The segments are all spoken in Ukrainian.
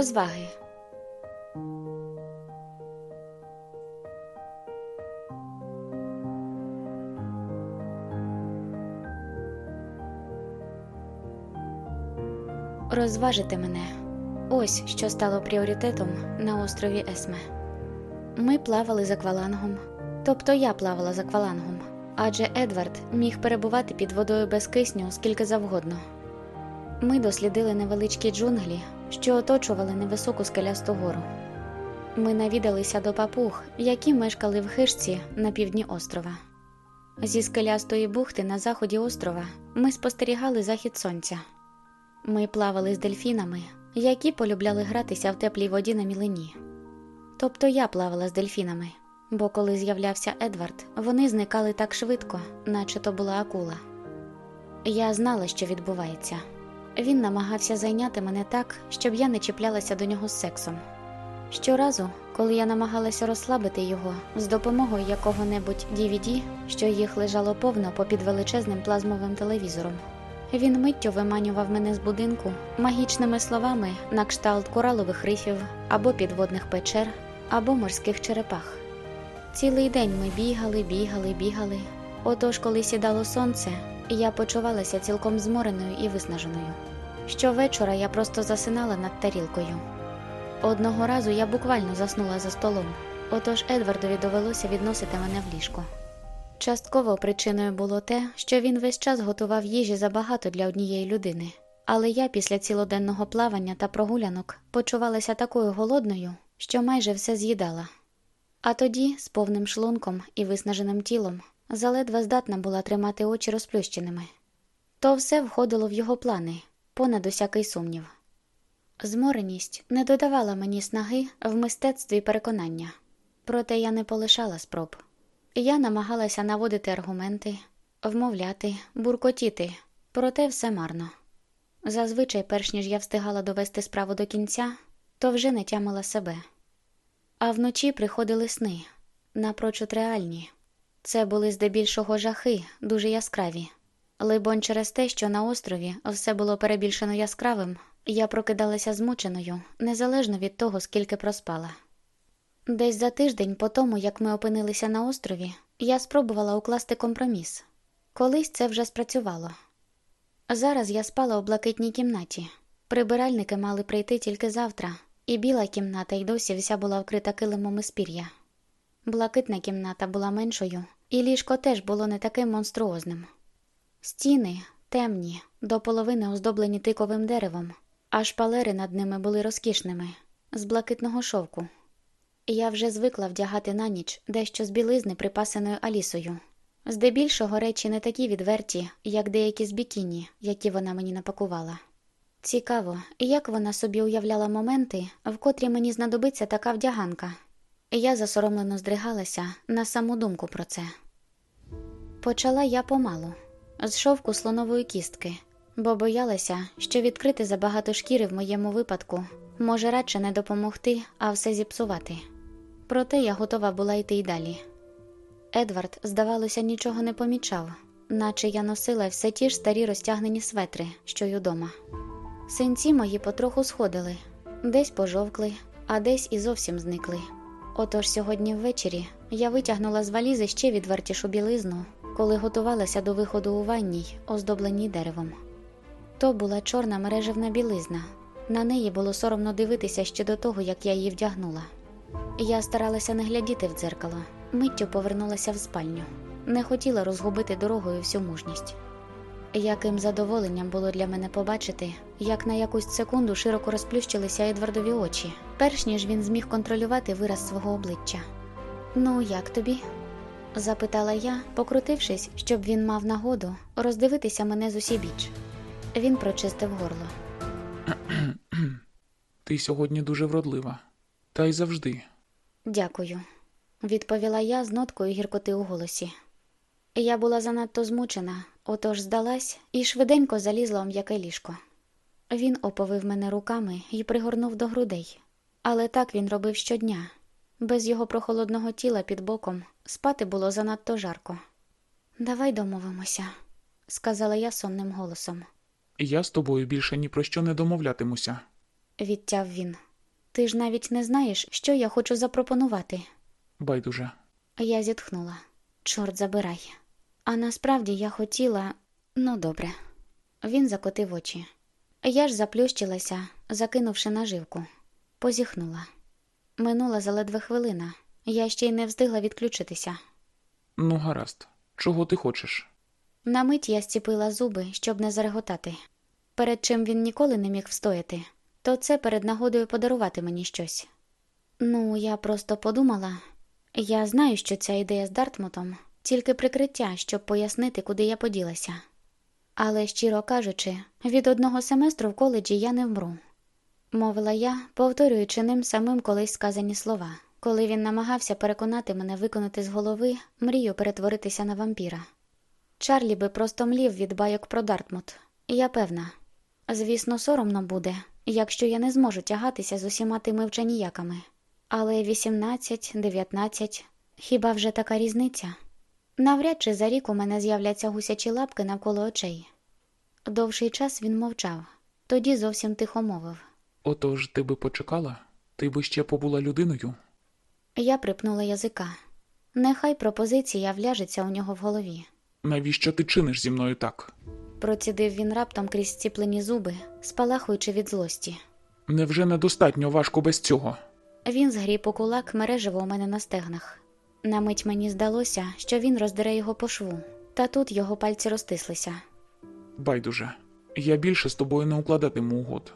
Розваги. Розважити мене. Ось що стало пріоритетом на острові Есме. Ми плавали за аквалангом, тобто я плавала за аквалангом, адже Едвард міг перебувати під водою без кисню скільки завгодно. Ми дослідили невеличкі джунглі, що оточували невисоку скелясту гору. Ми навідалися до папуг, які мешкали в хижці на півдні острова. Зі скелястої бухти на заході острова ми спостерігали захід сонця. Ми плавали з дельфінами, які полюбляли гратися в теплій воді на мілині. Тобто я плавала з дельфінами, бо коли з'являвся Едвард, вони зникали так швидко, наче то була акула. Я знала, що відбувається. Він намагався зайняти мене так, щоб я не чіплялася до нього з сексом. Щоразу, коли я намагалася розслабити його з допомогою якого-небудь DVD, що їх лежало повно попід величезним плазмовим телевізором, він миттю виманював мене з будинку магічними словами на кшталт коралових рифів або підводних печер, або морських черепах. Цілий день ми бігали, бігали, бігали. Отож, коли сідало сонце, я почувалася цілком змореною і виснаженою. Щовечора я просто засинала над тарілкою. Одного разу я буквально заснула за столом, отож Едвардові довелося відносити мене в ліжко. Частково причиною було те, що він весь час готував їжі забагато для однієї людини, але я після цілоденного плавання та прогулянок почувалася такою голодною, що майже все з'їдала. А тоді, з повним шлунком і виснаженим тілом, заледве здатна була тримати очі розплющеними. То все входило в його плани, понад усякий сумнів. Змореність не додавала мені снаги в мистецтві переконання, проте я не полишала спроб. Я намагалася наводити аргументи, вмовляти, буркотіти, проте все марно. Зазвичай, перш ніж я встигала довести справу до кінця, то вже не тямила себе. А вночі приходили сни, напрочуд реальні. Це були здебільшого жахи, дуже яскраві. Либонь, через те, що на острові все було перебільшено яскравим, я прокидалася змученою, незалежно від того, скільки проспала. Десь за тиждень по тому, як ми опинилися на острові, я спробувала укласти компроміс. Колись це вже спрацювало. Зараз я спала у блакитній кімнаті. Прибиральники мали прийти тільки завтра, і біла кімната й досі вся була вкрита килимом із пір'я. Блакитна кімната була меншою, і ліжко теж було не таким монструозним. Стіни темні, до половини оздоблені тиковим деревом, а шпалери над ними були розкішними, з блакитного шовку. Я вже звикла вдягати на ніч дещо з білизни, припасеною Алісою. Здебільшого речі не такі відверті, як деякі з бікіні, які вона мені напакувала. Цікаво, як вона собі уявляла моменти, в котрі мені знадобиться така вдяганка. Я засоромлено здригалася на саму думку про це. Почала я помалу, з шовку слонової кістки, бо боялася, що відкрити забагато шкіри в моєму випадку може радше не допомогти, а все зіпсувати. Проте я готова була йти й далі. Едвард, здавалося, нічого не помічав, наче я носила все ті ж старі розтягнені светри, що й удома. Синці мої потроху сходили, десь пожовкли, а десь і зовсім зникли. Отож сьогодні ввечері я витягнула з валізи ще відвертішу білизну, коли готувалася до виходу у ванній, оздобленій деревом. То була чорна мережевна білизна, на неї було соромно дивитися ще до того, як я її вдягнула. Я старалася не глядіти в дзеркало, миттю повернулася в спальню, не хотіла розгубити дорогою всю мужність. Яким задоволенням було для мене побачити, як на якусь секунду широко розплющилися Едвардові очі, перш ніж він зміг контролювати вираз свого обличчя. Ну, як тобі? Запитала я, покрутившись, щоб він мав нагоду роздивитися мене з усібіч. Він прочистив горло. Ти сьогодні дуже вродлива. Та й завжди. Дякую, відповіла я з ноткою гіркоти у голосі. Я була занадто змучена, отож здалась і швиденько залізла у м'яке ліжко. Він оповив мене руками і пригорнув до грудей, але так він робив щодня. Без його прохолодного тіла під боком спати було занадто жарко. Давай домовимося, сказала я сонним голосом. Я з тобою більше ні про що не домовлятимуся. Відтяв він. Ти ж навіть не знаєш, що я хочу запропонувати. Байдуже. Я зітхнула. Чорт забирай. А насправді я хотіла. Ну, добре. Він закотив очі. Я ж заплющилася, закинувши наживку. Позіхнула. Минула заледве хвилина. Я ще й не встигла відключитися. Ну, гаразд. Чого ти хочеш? На мить я зціпила зуби, щоб не зареготати. Перед чим він ніколи не міг встояти, то це перед нагодою подарувати мені щось. Ну, я просто подумала. Я знаю, що ця ідея з Дартмутом тільки прикриття, щоб пояснити, куди я поділася. Але, щиро кажучи, від одного семестру в коледжі я не вмру. Мовила я, повторюючи ним самим колись сказані слова, коли він намагався переконати мене виконати з голови мрію перетворитися на вампіра. Чарлі би просто млів від байок про Дартмут. Я певна. Звісно, соромно буде, якщо я не зможу тягатися з усіма тими вченіяками. Але 18, 19, хіба вже така різниця? Навряд чи за рік у мене з'являться гусячі лапки навколо очей. Довший час він мовчав, тоді зовсім тихо мовив. Отож, ти би почекала? Ти би ще побула людиною? Я припнула язика. Нехай пропозиція вляжеться у нього в голові. Навіщо ти чиниш зі мною так? Процідив він раптом крізь зціплені зуби, спалахуючи від злості. Невже недостатньо важко без цього? Він згріб у кулак мережево у мене на стегнах. На мить мені здалося, що він роздере його по шву, та тут його пальці розтислися. Байдуже. Я більше з тобою не укладатиму угод.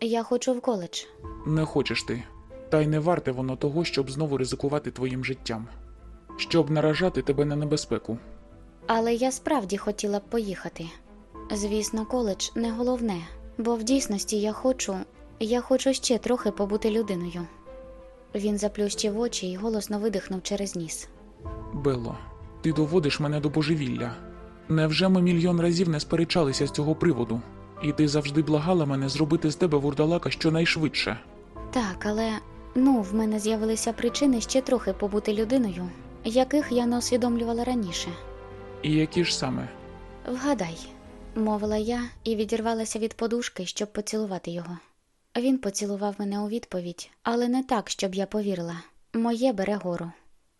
Я хочу в коледж. Не хочеш ти. Та й не варте воно того, щоб знову ризикувати твоїм життям. Щоб наражати тебе на небезпеку. Але я справді хотіла б поїхати. Звісно, коледж не головне, бо в дійсності я хочу, я хочу ще трохи побути людиною. Він заплющив очі і голосно видихнув через ніс. Белло, ти доводиш мене до божевілля. Невже ми мільйон разів не сперечалися з цього приводу? І ти завжди благала мене зробити з тебе вурдалака щонайшвидше. Так, але ну, в мене з'явилися причини ще трохи побути людиною, яких я не усвідомлювала раніше. І які ж саме? Вгадай, мовила я і відірвалася від подушки, щоб поцілувати його. Він поцілував мене у відповідь, але не так, щоб я повірила. Моє бере гору.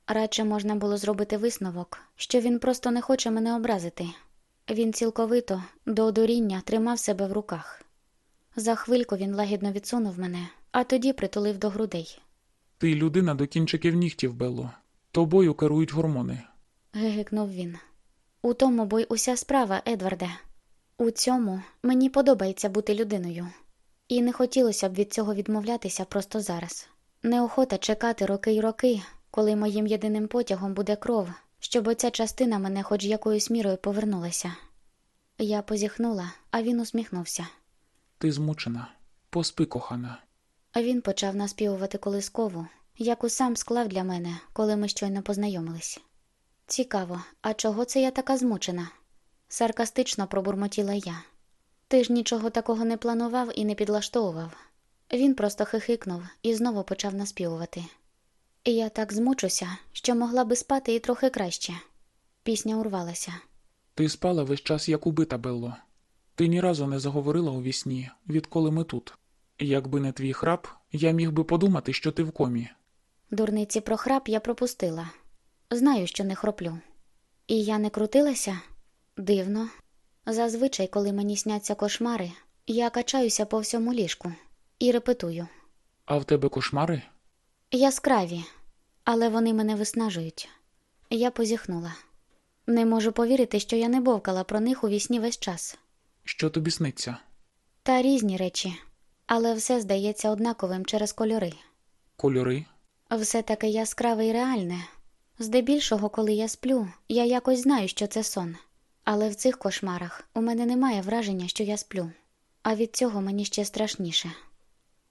Радше можна було зробити висновок, що він просто не хоче мене образити. Він цілковито до одуріння тримав себе в руках. За хвильку він лагідно відсунув мене, а тоді притулив до грудей. Ти людина до кінчиків нігтів, Белло. Тобою керують гормони. гигикнув він. У тому бо й уся справа, Едварде. У цьому мені подобається бути людиною, і не хотілося б від цього відмовлятися просто зараз. Неохота чекати роки й роки, коли моїм єдиним потягом буде кров, щоб оця частина мене хоч якоюсь мірою повернулася. Я позіхнула, а він усміхнувся. Ти змучена. Поспи, кохана. Він почав наспівувати колискову, яку сам склав для мене, коли ми щойно познайомились. Цікаво, а чого це я така змучена? Саркастично пробурмотіла я. Ти ж нічого такого не планував і не підлаштовував. Він просто хихикнув і знову почав наспівувати. Я так змучуся, що могла би спати і трохи краще. Пісня урвалася. Ти спала весь час як убита, Белло. Ти ні разу не заговорила у вісні, відколи ми тут. Якби не твій храп, я міг би подумати, що ти в комі. Дурниці про храп я пропустила. Знаю, що не хроплю. І я не крутилася? Дивно. Зазвичай, коли мені сняться кошмари, я качаюся по всьому ліжку і репетую. А в тебе кошмари? Яскраві, але вони мене виснажують. Я позіхнула. Не можу повірити, що я не бовкала про них у вісні весь час. Що тобі сниться? Та різні речі, але все здається однаковим через кольори. Кольори? Все таке яскраве і реальне. Здебільшого, коли я сплю, я якось знаю, що це сон. Але в цих кошмарах у мене немає враження, що я сплю, а від цього мені ще страшніше.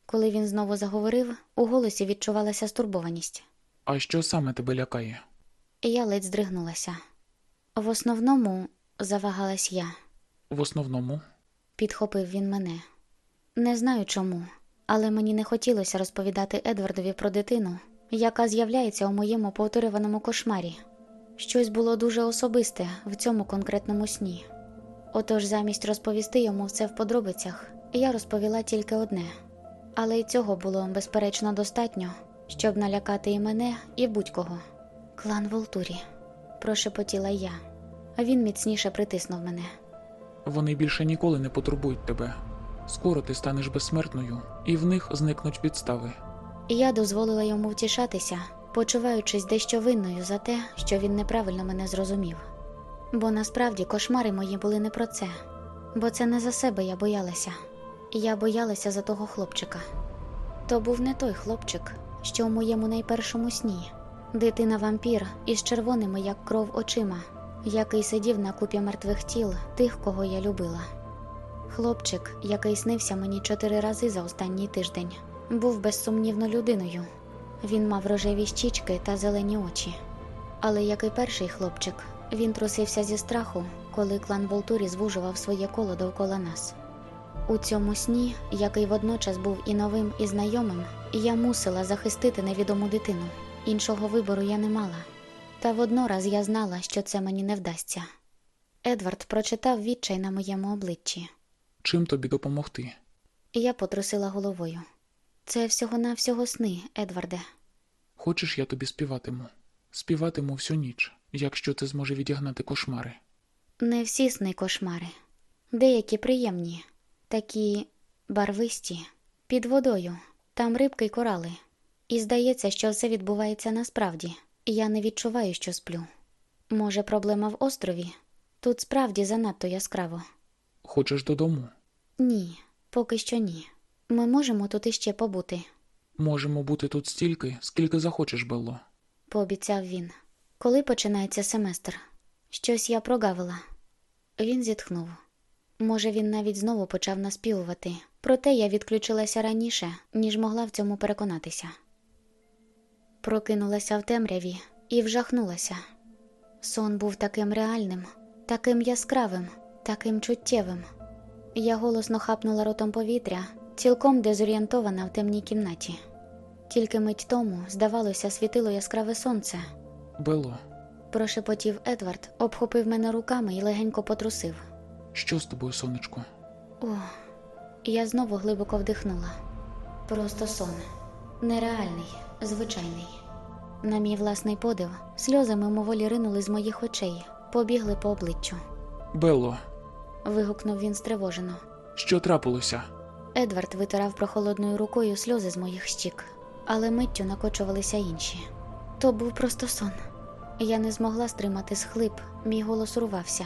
Коли він знову заговорив, у голосі відчувалася стурбованість. А що саме тебе лякає? Я ледь здригнулася. В основному завагалась я. В основному, Підхопив він мене. Не знаю чому, але мені не хотілося розповідати Едвардові про дитину, яка з'являється у моєму повторюваному кошмарі. Щось було дуже особисте в цьому конкретному сні. Отож, замість розповісти йому все в подробицях, я розповіла тільки одне. Але й цього було безперечно достатньо, щоб налякати і мене, і будь-кого. Клан Волтурі, прошепотіла я, а він міцніше притиснув мене. вони більше ніколи не потурбують тебе. Скоро ти станеш безсмертною, і в них зникнуть підстави. Я дозволила йому втішатися, почуваючись дещо винною за те, що він неправильно мене зрозумів. Бо насправді кошмари мої були не про це, бо це не за себе я боялася. Я боялася за того хлопчика. То був не той хлопчик, що у моєму найпершому сні, дитина вампір із червоними, як кров, очима, який сидів на купі мертвих тіл тих, кого я любила. Хлопчик, який снився мені чотири рази за останній тиждень, був безсумнівно людиною. Він мав рожеві щічки та зелені очі. Але як і перший хлопчик, він трусився зі страху, коли клан Волтурі звужував своє коло довкола нас. У цьому сні, який водночас був і новим, і знайомим, я мусила захистити невідому дитину. Іншого вибору я не мала. Та воднораз я знала, що це мені не вдасться. Едвард прочитав відчай на моєму обличчі. Чим тобі допомогти? Я потрусила головою. Це всього-навсього сни, Едварде. Хочеш, я тобі співатиму? Співатиму всю ніч, якщо це зможе відігнати кошмари. Не всі сни кошмари. Деякі приємні, такі барвисті, під водою, там рибки й корали. І здається, що все відбувається насправді, я не відчуваю, що сплю. Може, проблема в острові? Тут справді занадто яскраво. Хочеш додому? Ні, поки що ні. Ми можемо тут іще побути, Можемо бути тут стільки, скільки захочеш, Белло. пообіцяв він. Коли починається семестр? Щось я прогавила. Він зітхнув. Може, він навіть знову почав наспівувати, проте я відключилася раніше, ніж могла в цьому переконатися. Прокинулася в темряві і вжахнулася. Сон був таким реальним, таким яскравим, таким чуттєвим. Я голосно хапнула ротом повітря, цілком дезорієнтована в темній кімнаті. Тільки мить тому, здавалося, світило яскраве сонце. Белло, Прошепотів Едвард, обхопив мене руками і легенько потрусив. що з тобою, сонечко? О, я знову глибоко вдихнула. Просто сон. Нереальний, звичайний. На мій власний подив, сльози мимоволі ринули з моїх очей, побігли по обличчю. Белло, Вигукнув він стривожено. що трапилося? Едвард витирав прохолодною рукою сльози з моїх щік, але миттю накочувалися інші. То був просто сон. Я не змогла стримати схлип, мій голос урвався.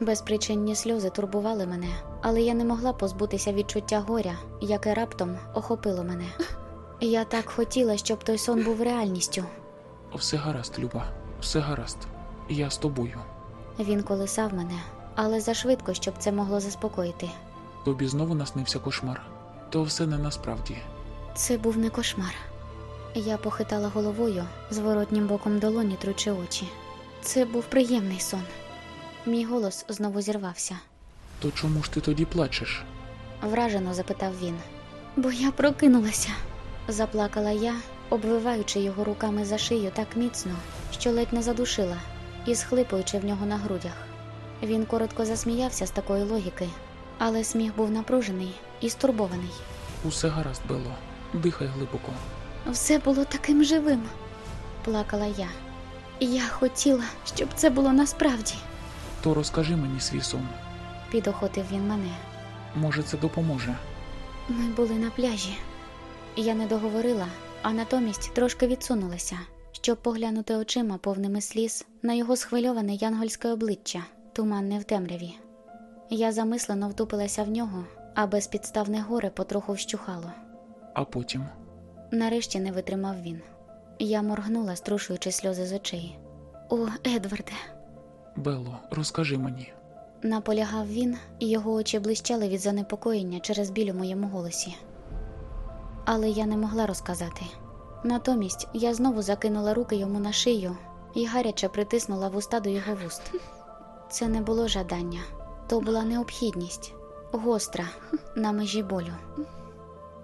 Безпричинні сльози турбували мене, але я не могла позбутися відчуття горя, яке раптом охопило мене. Я так хотіла, щоб той сон був реальністю. Все гаразд, Люба, все гаразд. Я з тобою. Він колисав мене, але зашвидко, щоб це могло заспокоїти. Тобі знову наснився кошмар. То все не насправді. Це був не кошмар. Я похитала головою, зворотнім боком долоні тручи очі. Це був приємний сон. Мій голос знову зірвався. То чому ж ти тоді плачеш? Вражено запитав він. Бо я прокинулася, заплакала я, обвиваючи його руками за шию так міцно, що ледь не задушила, і схлипуючи в нього на грудях. Він коротко засміявся з такої логіки, але сміх був напружений і стурбований. Усе гаразд, Белло. Дихай глибоко. Все було таким живим, плакала я. Я хотіла, щоб це було насправді, То розкажи мені свій сон. підохотив він мене. Може, це допоможе. Ми були на пляжі. Я не договорила, а натомість трошки відсунулася, щоб поглянути очима повними сліз на його схвильоване янгольське обличчя, туманне в темряві. Я замислено втупилася в нього, а безпідставне горе потроху вщухало. А потім. Нарешті не витримав він. Я моргнула, струшуючи сльози з очей. О, Едварде, Белло, розкажи мені. наполягав він, і його очі блищали від занепокоєння через біль у моєму голосі. Але я не могла розказати. Натомість я знову закинула руки йому на шию і гаряче притиснула вуста до його вуст. Це не було жадання, то була необхідність, гостра, на межі болю.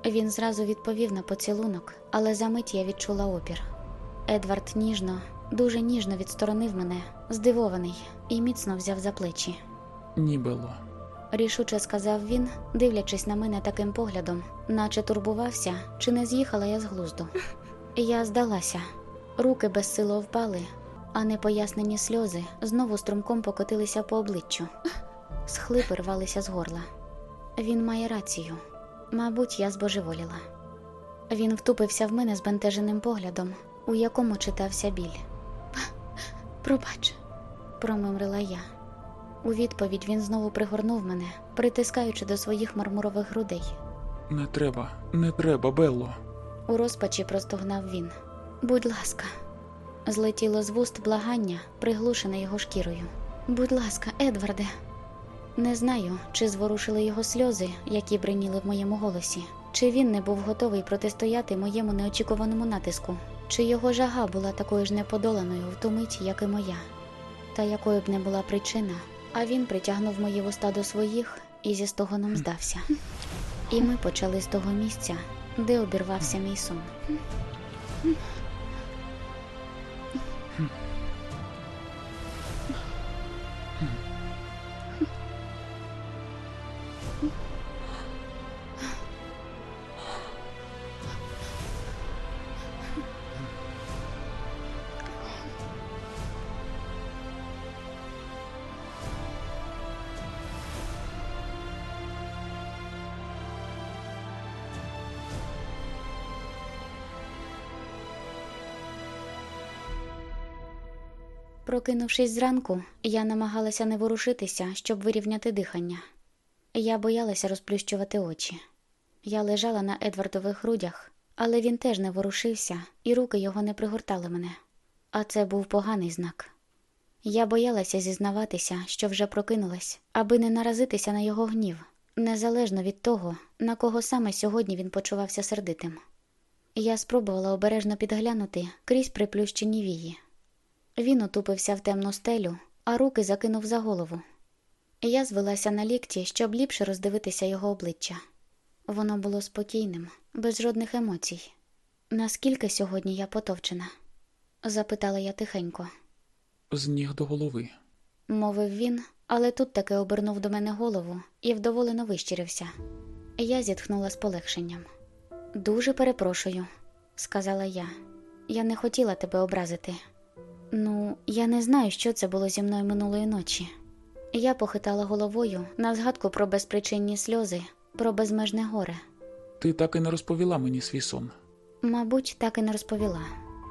Він зразу відповів на поцілунок, але за мить я відчула опір. Едвард ніжно, дуже ніжно відсторонив мене, здивований, і міцно взяв за плечі. Ні, Белло. Рішуче сказав він, дивлячись на мене таким поглядом, наче турбувався, чи не з'їхала я з глузду. Я здалася, руки безсило впали, а непояснені сльози знову струмком покотилися по обличчю. Схлипи рвалися з горла. Він має рацію. Мабуть, я збожеволіла. Він втупився в мене збентеженим поглядом, у якому читався біль. Пробач, промимрила я. У відповідь він знову пригорнув мене, притискаючи до своїх мармурових грудей. Не треба, не треба, Белло. У розпачі простогнав він. Будь ласка, злетіло з вуст благання, приглушене його шкірою. Будь ласка, Едварде. Не знаю, чи зворушили його сльози, які бриніли в моєму голосі, чи він не був готовий протистояти моєму неочікуваному натиску, чи його жага була такою ж неподоланою в ту мить, як і моя. Та якою б не була причина, а він притягнув мої вуста до своїх і зі стогоном здався. І ми почали з того місця, де обірвався мій сон. Прокинувшись зранку, я намагалася не ворушитися, щоб вирівняти дихання. Я боялася розплющувати очі. Я лежала на Едвардових грудях, але він теж не ворушився, і руки його не пригортали мене. А це був поганий знак. Я боялася зізнаватися, що вже прокинулась, аби не наразитися на його гнів, незалежно від того, на кого саме сьогодні він почувався сердитим. Я спробувала обережно підглянути крізь приплющені вії. Він утупився в темну стелю, а руки закинув за голову. Я звелася на лікті, щоб ліпше роздивитися його обличчя. Воно було спокійним, без жодних емоцій. Наскільки сьогодні я потовчена? запитала я тихенько. З ніг до голови. Мовив він, але тут таки обернув до мене голову і вдоволено вищирився. Я зітхнула з полегшенням. Дуже перепрошую, сказала я. Я не хотіла тебе образити. Ну, я не знаю, що це було зі мною минулої ночі. Я похитала головою на згадку про безпричинні сльози, про безмежне горе. Ти так і не розповіла мені свій сон. Мабуть, так і не розповіла.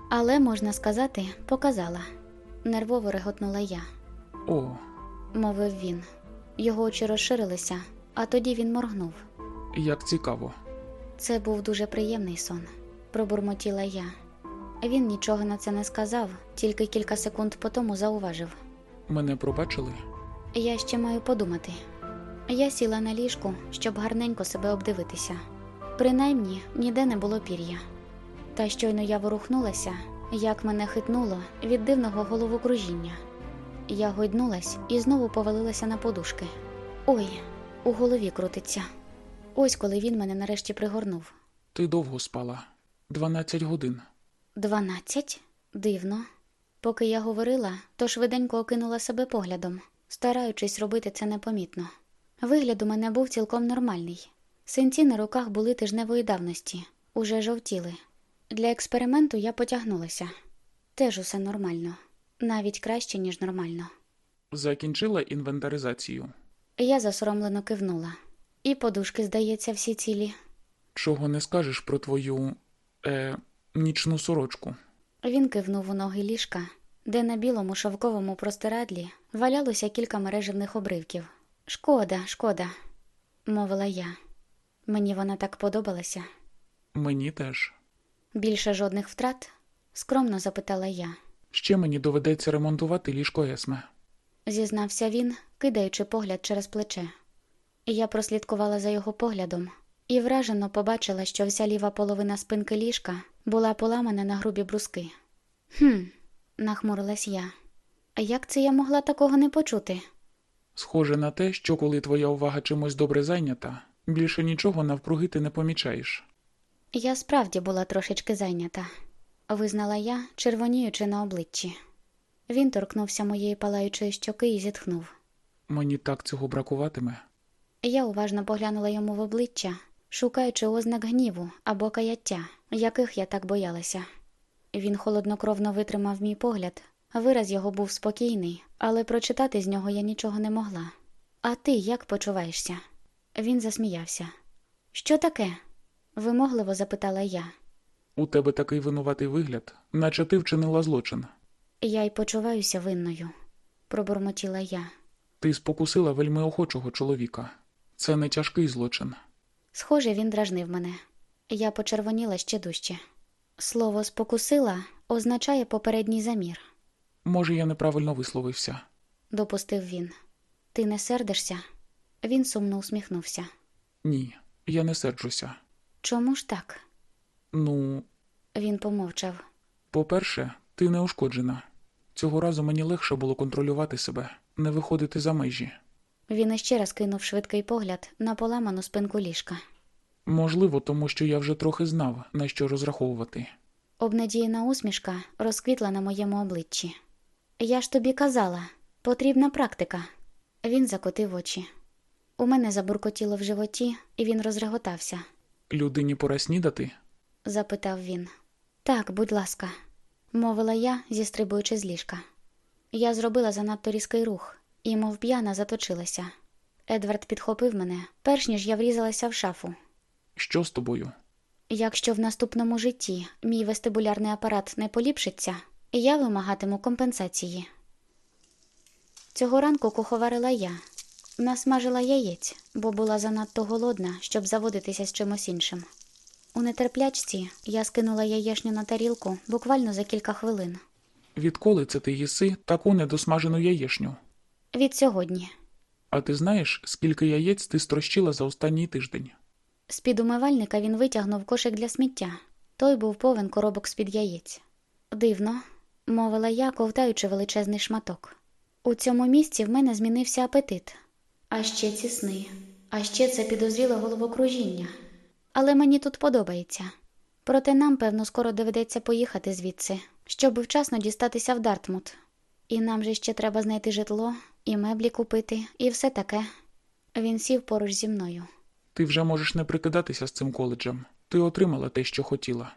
Але, можна сказати, показала. Нервово реготнула я, О, мовив він. Його очі розширилися, а тоді він моргнув. як цікаво. Це був дуже приємний сон, пробурмотіла я. Він нічого на це не сказав, тільки кілька секунд по тому зауважив. Мене пробачили? Я ще маю подумати. Я сіла на ліжку, щоб гарненько себе обдивитися. Принаймні, ніде не було пір'я. Та щойно я ворухнулася, як мене хитнуло від дивного головокружіння. Я гойднулась і знову повалилася на подушки. Ой, у голові крутиться. Ось коли він мене нарешті пригорнув. Ти довго спала. Дванадцять годин. Дванадцять? Дивно. Поки я говорила, то швиденько окинула себе поглядом, стараючись робити це непомітно. Вигляд у мене був цілком нормальний. Синці на руках були тижневої давності, уже жовтіли. Для експерименту я потягнулася. Теж усе нормально, навіть краще, ніж нормально. Закінчила інвентаризацію. Я засоромлено кивнула. І подушки, здається, всі цілі. Чого не скажеш про твою е, нічну сорочку? Він кивнув у ноги ліжка, де на білому шовковому простирадлі валялося кілька мережевних обривків. Шкода, шкода, мовила я. Мені вона так подобалася. Мені теж. Більше жодних втрат? скромно запитала я. Ще мені доведеться ремонтувати ліжко Есме. Зізнався він, кидаючи погляд через плече. Я прослідкувала за його поглядом і вражено побачила, що вся ліва половина спинки ліжка була поламана на грубі бруски. Хм, нахмурилась я. А як це я могла такого не почути? Схоже на те, що коли твоя увага чимось добре зайнята, більше нічого навкруги ти не помічаєш. Я справді була трошечки зайнята, визнала я, червоніючи на обличчі. Він торкнувся моєї палаючої щоки і зітхнув. Мені так цього бракуватиме. Я уважно поглянула йому в обличчя, шукаючи ознак гніву або каяття, яких я так боялася. Він холоднокровно витримав мій погляд, вираз його був спокійний, але прочитати з нього я нічого не могла. А ти як почуваєшся? Він засміявся. Що таке? вимогливо запитала я. У тебе такий винуватий вигляд, наче ти вчинила злочин. Я й почуваюся винною, пробурмотіла я. Ти спокусила вельми охочого чоловіка. Це не тяжкий злочин. Схоже, він дражнив мене. Я почервоніла ще дужче. Слово спокусила означає попередній замір, Може, я неправильно висловився. допустив він. Ти не сердишся? Він сумно усміхнувся. Ні, я не серджуся. Чому ж так? Ну, Він помовчав. по-перше, ти не ушкоджена. Цього разу мені легше було контролювати себе, не виходити за межі. Він іще раз кинув швидкий погляд на поламану спинку ліжка. Можливо, тому що я вже трохи знав, на що розраховувати. Обнадіяна усмішка розквітла на моєму обличчі. Я ж тобі казала, потрібна практика. Він закотив очі. У мене забуркотіло в животі, і він розреготався. Людині пора снідати? запитав він. Так, будь ласка, мовила я, зістрибуючи з ліжка. Я зробила занадто різкий рух і, мов п'яна, заточилася. Едвард підхопив мене, перш ніж я врізалася в шафу. Що з тобою? Якщо в наступному житті мій вестибулярний апарат не поліпшиться, я вимагатиму компенсації. Цього ранку куховарила я. Насмажила яєць, бо була занадто голодна, щоб заводитися з чимось іншим. У нетерплячці я скинула яєшню на тарілку буквально за кілька хвилин. Відколи це ти їси таку недосмажену яєшню? Від сьогодні. А ти знаєш, скільки яєць ти строщила за останній тиждень? З-під умивальника він витягнув кошик для сміття. Той був повен коробок з-під яєць. Дивно, мовила я, ковтаючи величезний шматок. У цьому місці в мене змінився апетит. А ще ці сни, а ще це підозріле головокружіння. Але мені тут подобається. Проте нам, певно, скоро доведеться поїхати звідси, щоб вчасно дістатися в Дартмут. І нам же ще треба знайти житло, і меблі купити, і все таке. Він сів поруч зі мною. Ти вже можеш не прикидатися з цим коледжем. Ти отримала те, що хотіла.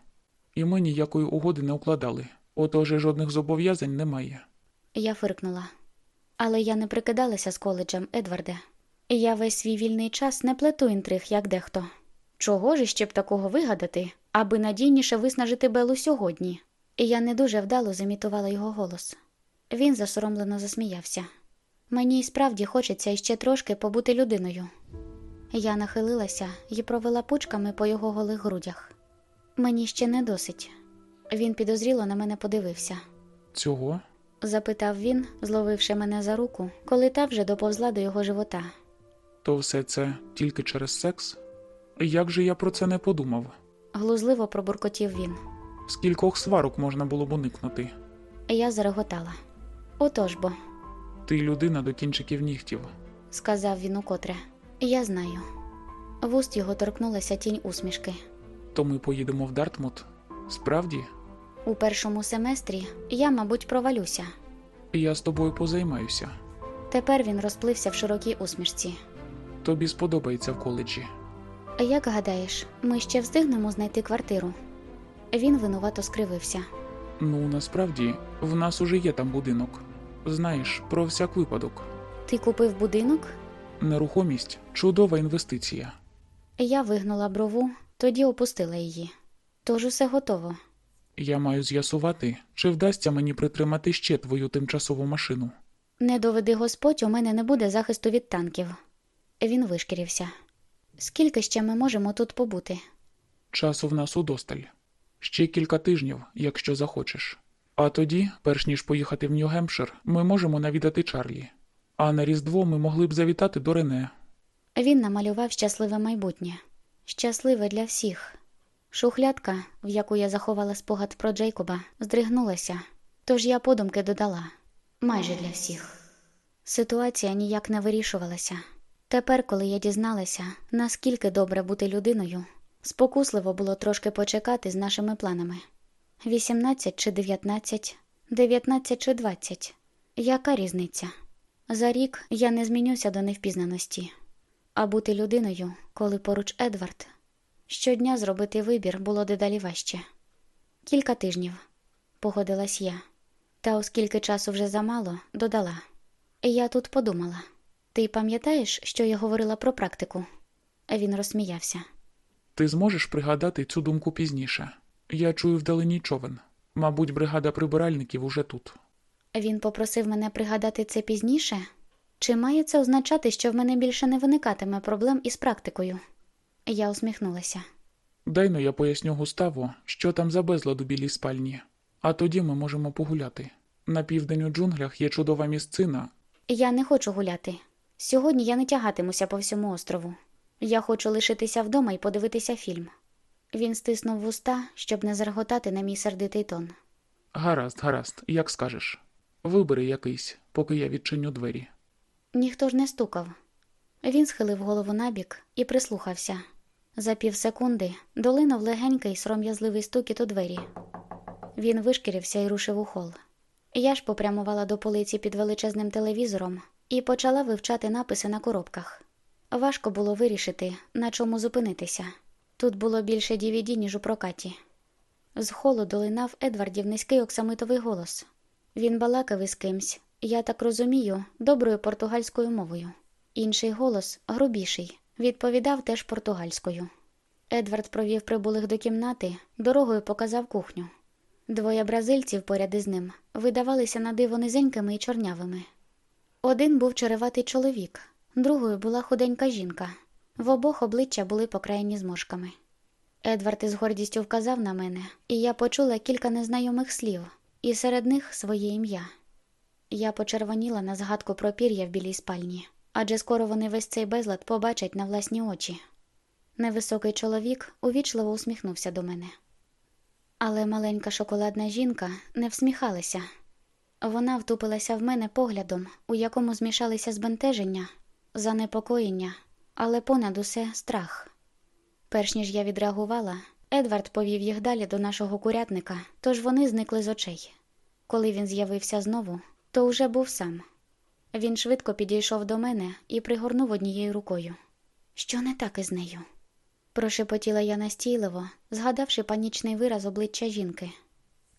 І ми ніякої угоди не укладали, отож і жодних зобов'язань немає. Я фиркнула. Але я не прикидалася з коледжем, Едварде. Я весь свій вільний час не плету інтриг, як дехто. Чого ж ще б такого вигадати, аби надійніше виснажити Белу сьогодні? І я не дуже вдало замітувала його голос. Він засоромлено засміявся. Мені справді хочеться іще трошки побути людиною. Я нахилилася і провела пучками по його голих грудях. Мені ще не досить. Він підозріло на мене подивився. Цього? запитав він, зловивши мене за руку, коли та вже доповзла до його живота. То все це тільки через секс? Як же я про це не подумав? Глузливо пробуркотів він. Скількох сварок можна було б уникнути? Я зареготала. Отож бо, Ти людина до кінчиків нігтів. сказав він укотре. Я знаю. Вуст його торкнулася тінь усмішки. То ми поїдемо в Дартмут? Справді? У першому семестрі я, мабуть, провалюся. Я з тобою позаймаюся. Тепер він розплився в широкій усмішці. Тобі сподобається в коледжі. Як гадаєш, ми ще встигнемо знайти квартиру? Він винувато скривився. Ну, насправді, в нас уже є там будинок. Знаєш, про всяк випадок. Ти купив будинок? Нерухомість чудова інвестиція. Я вигнула брову, тоді опустила її. Тож усе готово. Я маю з'ясувати, чи вдасться мені притримати ще твою тимчасову машину. Не доведи Господь, у мене не буде захисту від танків. Він вишкірився. Скільки ще ми можемо тут побути? Часу в нас удосталь. Ще кілька тижнів, якщо захочеш. А тоді, перш ніж поїхати в Нью-Гемпшир, ми можемо навідати Чарлі. А на Різдво ми могли б завітати до Рене. Він намалював щасливе майбутнє. щасливе для всіх. Шухлядка, в яку я заховала спогад про Джейкоба, здригнулася, тож я подумки додала майже для всіх. Ситуація ніяк не вирішувалася. Тепер, коли я дізналася, наскільки добре бути людиною, спокусливо було трошки почекати з нашими планами. 18 чи 19, 19 чи 20. Яка різниця? За рік я не змінюся до невпізнаності. А бути людиною, коли поруч Едвард, щодня зробити вибір було дедалі важче. Кілька тижнів, погодилась я. Та оскільки часу вже замало, додала. Я тут подумала. Ти пам'ятаєш, що я говорила про практику? Він розсміявся. Ти зможеш пригадати цю думку пізніше. Я чую вдалині човен. Мабуть, бригада прибиральників уже тут. Він попросив мене пригадати це пізніше. Чи має це означати, що в мене більше не виникатиме проблем із практикою? Я усміхнулася. Дайно я поясню Густаву, що там за безлад у білій спальні, а тоді ми можемо погуляти. На південь у джунглях є чудова місцина. Я не хочу гуляти. Сьогодні я не тягатимуся по всьому острову. Я хочу лишитися вдома і подивитися фільм. Він стиснув вуста, щоб не зарготати на мій сердитий тон. Гаразд, гаразд, як скажеш. Вибери якийсь, поки я відчиню двері. Ніхто ж не стукав. Він схилив голову набік і прислухався. За півсекунди долинув легенький сором'язливий стукіт у двері. Він вишкірився і рушив у хол. Я ж попрямувала до полиці під величезним телевізором і почала вивчати написи на коробках. Важко було вирішити, на чому зупинитися. Тут було більше DVD, ніж у прокаті. З холу долинав Едвардів низький оксамитовий голос. Він балакав із кимсь, я так розумію, доброю португальською мовою. Інший голос, грубіший, відповідав теж португальською. Едвард провів прибулих до кімнати, дорогою показав кухню. Двоє бразильців поряд із ним видавалися на диво низенькими і чорнявими. Один був череватий чоловік, другою була худенька жінка. В обох обличчя були покраєні зморшками. Едвард із гордістю вказав на мене, і я почула кілька незнайомих слів, і серед них своє ім'я. Я почервоніла на згадку про пір'я в білій спальні, адже скоро вони весь цей безлад побачать на власні очі. Невисокий чоловік увічливо усміхнувся до мене. Але маленька шоколадна жінка не всміхалася. Вона втупилася в мене поглядом, у якому змішалися збентеження, занепокоєння, але понад усе страх. Перш ніж я відреагувала, Едвард повів їх далі до нашого курятника, тож вони зникли з очей. Коли він з'явився знову, то вже був сам. Він швидко підійшов до мене і пригорнув однією рукою. Що не так із нею? Прошепотіла я настійливо, згадавши панічний вираз обличчя жінки.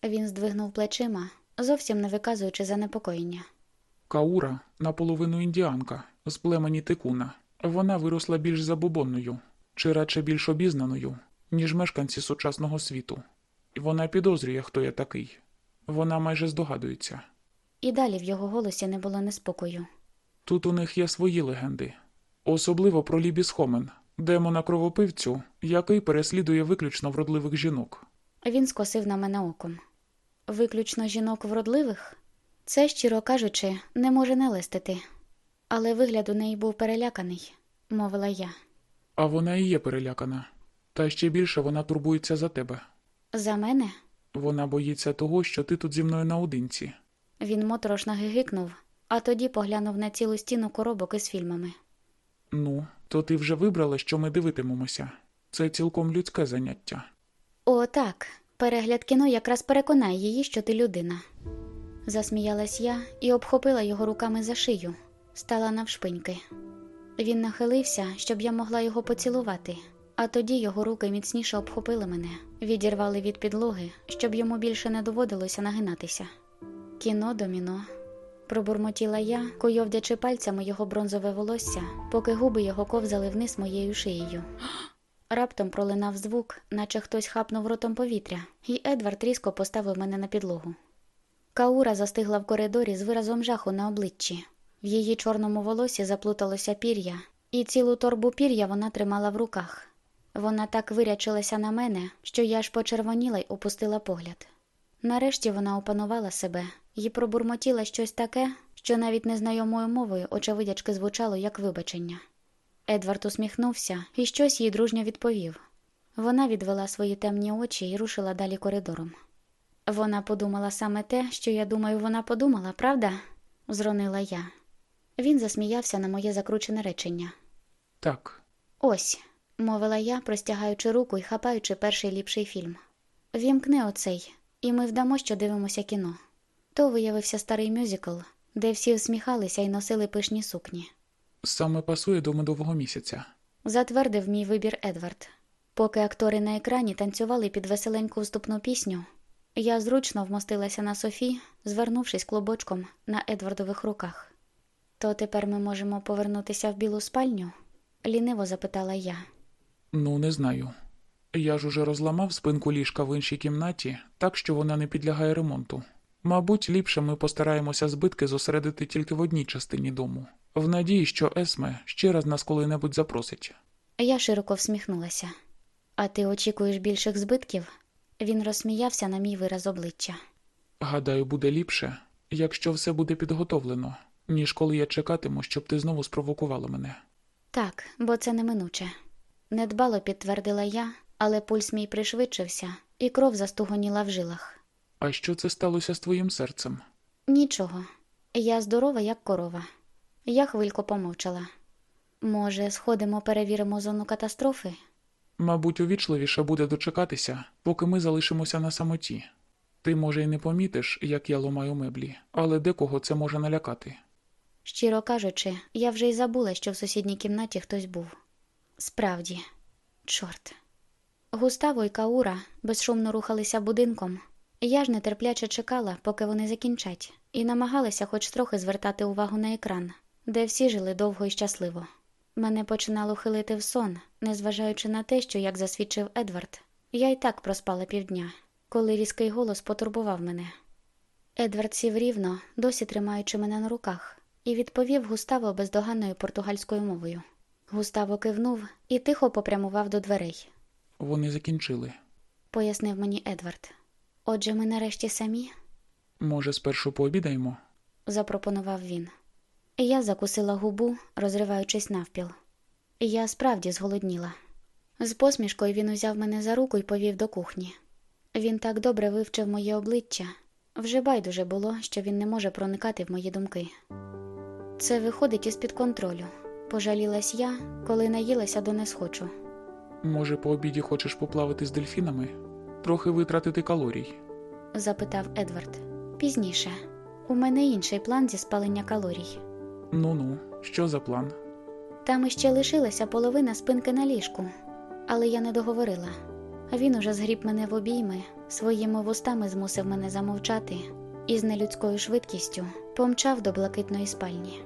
Він здвигнув плечима, зовсім не виказуючи занепокоєння. Каура наполовину індіанка з племені Тикуна. Вона виросла більш забобонною, чи радше більш обізнаною, ніж мешканці сучасного світу. І вона підозрює, хто я такий. Вона майже здогадується. І далі в його голосі не було неспокою. Тут у них є свої легенди, особливо про Лібіс Хомен, демона кровопивцю, який переслідує виключно вродливих жінок. Він скосив на мене оком. Виключно жінок вродливих? Це, щиро кажучи, не може не листити. Але вигляд у неї був переляканий, мовила я. А вона і є перелякана. Та ще більше вона турбується за тебе. За мене? Вона боїться того, що ти тут зі мною наодинці. Він моторошно гигикнув, а тоді поглянув на цілу стіну коробок із фільмами. Ну, то ти вже вибрала, що ми дивитимемося. Це цілком людське заняття. О, так. Перегляд кіно якраз переконає її, що ти людина. Засміялась я і обхопила його руками за шию, стала навшпиньки. Він нахилився, щоб я могла його поцілувати, а тоді його руки міцніше обхопили мене, відірвали від підлоги, щоб йому більше не доводилося нагинатися. Кіно доміно. Пробурмотіла я, куйовдячи пальцями його бронзове волосся, поки губи його ковзали вниз моєю шиєю. Раптом пролинав звук, наче хтось хапнув ротом повітря, і Едвард різко поставив мене на підлогу. Каура застигла в коридорі з виразом жаху на обличчі. В її чорному волосі заплуталося пір'я, і цілу торбу пір'я вона тримала в руках. Вона так вирячилася на мене, що я аж почервоніла й опустила погляд. Нарешті вона опанувала себе і пробурмотіла щось таке, що навіть незнайомою мовою очевидячки звучало як вибачення. Едвард усміхнувся і щось їй дружньо відповів. Вона відвела свої темні очі і рушила далі коридором. Вона подумала саме те, що я думаю, вона подумала, правда? зронила я. Він засміявся на моє закручене речення. Так, Ось, мовила я, простягаючи руку і хапаючи перший ліпший фільм. Вімкни оцей, і ми вдамо, що дивимося кіно. То виявився старий мюзикл, де всі усміхалися і носили пишні сукні. саме пасує до медового місяця. Затвердив мій вибір Едвард. Поки актори на екрані танцювали під веселеньку вступну пісню, я зручно вмостилася на Софі, звернувшись клубочком на Едвардових руках. То тепер ми можемо повернутися в білу спальню? ліниво запитала я. Ну, не знаю. Я ж уже розламав спинку ліжка в іншій кімнаті, так що вона не підлягає ремонту. Мабуть, ліпше ми постараємося збитки зосередити тільки в одній частині дому, в надії, що Есме ще раз нас коли-небудь запросить. Я широко всміхнулася. А ти очікуєш більших збитків? Він розсміявся на мій вираз обличчя. Гадаю, буде ліпше, якщо все буде підготовлено, ніж коли я чекатиму, щоб ти знову спровокувала мене. Так, бо це неминуче. Недбало підтвердила я, але пульс мій пришвидшився, і кров застугоніла в жилах. А що це сталося з твоїм серцем? Нічого, я здорова, як корова. Я хвильку помовчала. Може, сходимо, перевіримо зону катастрофи? Мабуть, увічливіше буде дочекатися, поки ми залишимося на самоті. Ти, може, й не помітиш, як я ломаю меблі, але декого це може налякати. Щиро кажучи, я вже й забула, що в сусідній кімнаті хтось був. Справді, чорт. Густаво і Каура безшумно рухалися будинком. Я ж нетерпляче чекала, поки вони закінчать, і намагалася хоч трохи звертати увагу на екран, де всі жили довго і щасливо. Мене починало хилити в сон, незважаючи на те, що, як засвідчив Едвард, я й так проспала півдня, коли різкий голос потурбував мене. Едвард сів рівно, досі тримаючи мене на руках, і відповів Густаво бездоганною португальською мовою. Густаво кивнув і тихо попрямував до дверей, Вони закінчили. пояснив мені Едвард. Отже, ми нарешті самі, Може, спершу пообідаємо? запропонував він. Я закусила губу, розриваючись навпіл. Я справді зголодніла. З посмішкою він узяв мене за руку і повів до кухні. Він так добре вивчив моє обличчя. Вже байдуже було, що він не може проникати в мої думки. Це виходить із-під контролю, пожалілась я, коли наїлася до несхочу. Може, по обіді хочеш поплавати з дельфінами? Трохи витратити калорій. запитав Едвард. Пізніше. У мене інший план зі спалення калорій. Ну ну, що за план? Там іще лишилася половина спинки на ліжку, але я не договорила. Він уже згріб мене в обійми, своїми вустами змусив мене замовчати і з нелюдською швидкістю помчав до блакитної спальні.